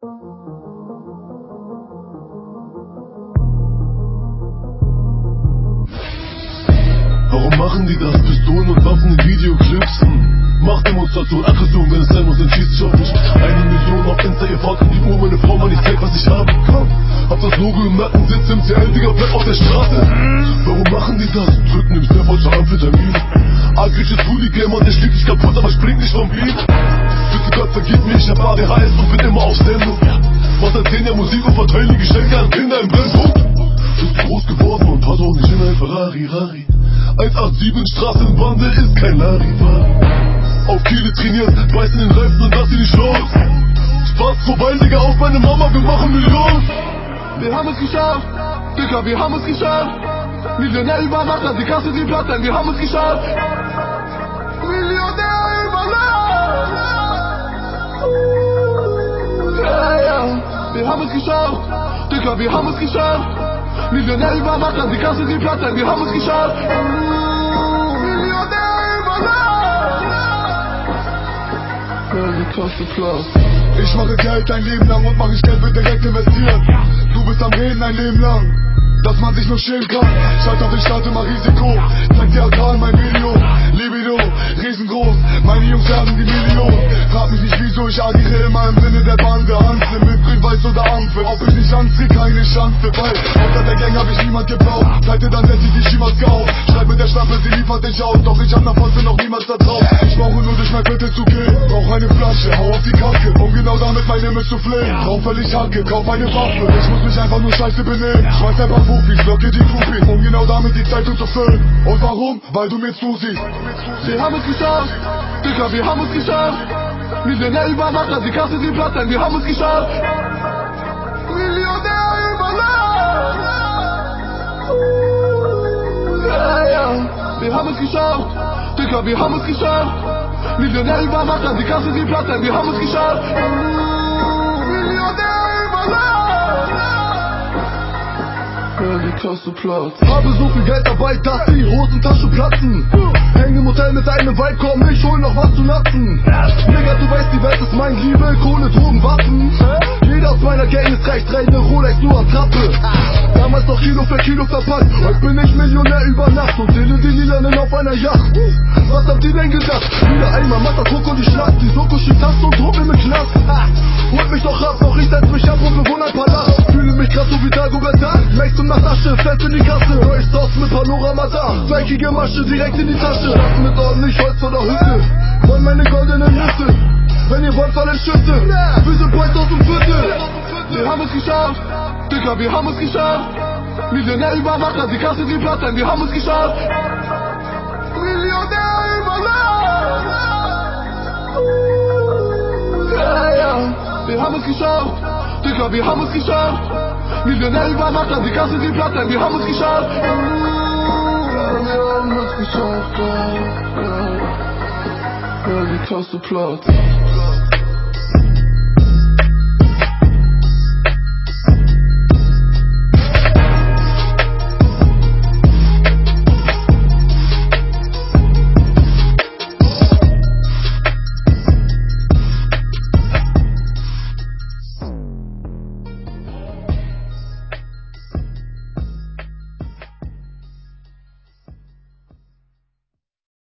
Warum machen die das? Pistolen und Waffen in Videoclips? Hm. Machtdemonstration, Aggression, wenn es sein muss, dann schieß auf dich. Eine Million auf Insta, ihr fahrt in die Uhr, meine Frau, man, ich zeig, was ich habe. Komm, hab das Logo im Nacken, sitzt im CL, Digga, bleib auf der Straße. Warum machen die das? Drücken im Step und Amphetamin. Agrisches Hooligan, man, der schlägt dich kaputt, aber springt nicht vom Beat. Gott, vergib mir, ich hab ADHS und bin immer auf Sendung. Seit 10 Jahren Musik und verteile Geschenke an Kinder im Brennpunkt. Bist groß geworden und hast auch nicht in ein Ferrari, Rari. 187 Straßenbande ist kein Larifari. Auf Kiele trainiert, beiß in den Reifen und lass sie nicht los. Spaß vorbei, Digga, auf meine Mama, wir machen Millionen. Wir haben es geschafft, Digga, wir haben es geschafft. Millionär über die Kasse, die Platte, wir haben es geschafft. Millionär über. Wir haben es geschafft, Digga, wir haben es geschafft. Millionär über die Kasse, die Platte, wir haben es geschafft. Millionär über Nacht. Ja, die Kasse. Ich mache Geld ein Leben lang und mach ich Geld wird direkt investiert. Du bist am Reden ein Leben lang, dass man sich nur schämen kann. Schalt auf den Start immer Risiko, zeig dir AK mein Video. Libido, riesengroß, meine Jungs werden die Million. Frag mich nicht wieso, Pleite, dann setz ich die Schimaske auf. Schreib mit der Schlampe, sie liefert dich aus. Doch ich hab nach Poste noch niemals da drauf. Ich brauche nur durch mein Viertel zu gehen. Brauch eine Flasche, hau auf die Kacke. Um genau damit mein Image zu flehen. Drauf völlig Hacke, kauf eine Waffe. Ich muss mich einfach nur scheiße benehmen. Schmeiß ein paar Fufis, locke die Groupies. Um genau damit die Zeitung zu füllen. Und warum? Weil du mir zusiehst. Wir haben es geschafft, Digga, wir haben es geschafft. Millionär über Nacht, die Kasse, die Platte, wir haben es geschafft. Millionär über Nacht. Wir haben es geschafft, Digga, wir haben es geschafft. Millionär über Nacht, die Kasse, die Platte, wir haben es geschafft. Millionär über Nacht. Ja, die Kasse Platz. Habe so viel Geld dabei, dass die Hosentasche platzen. Häng im Hotel mit einem Vibe, komm, ich hol noch was zu natzen. Digga, du weißt, die Welt ist mein Liebe, Kohle, Drogen, Waffen. Jeder aus meiner Gang ist trägt ne Rolex nur an Trappe. Damals noch Kilo für Kilo verpackt, heute bin ich Millionär über Nacht und zähle die Lilanen auf einer Yacht. Was habt ihr denn gedacht? Wieder einmal Mata, Koko, die Schlacht, die Soko schickt Tasten und Truppe mit Knast. Holt mich doch ab, doch ich setz mich ab und bewohne ein Palast. Fühle mich grad so wie Dagobert Max und nach Tasche, fest in die Kasse. Neues Haus mit Panorama da, zweckige Masche direkt in die Tasche. Das mit ordentlich Holz vor der Hütte, wollen meine goldenen Nüsse. Wenn ihr wollt, fallen Schüsse, wir sind Boys aus dem Viertel. Wir haben es geschafft, Digga, wir haben es geschafft. Millionär über Nacht, die Kasse, die Platte, wir haben es geschafft. Millionär über Nacht. Ja, ja, wir haben es geschafft, Digga, wir haben es geschafft. Millionär über die Kasse, die Platte, wir haben es geschafft. Wir haben es geschafft, ja, ja. Ja, die Kasse Platz.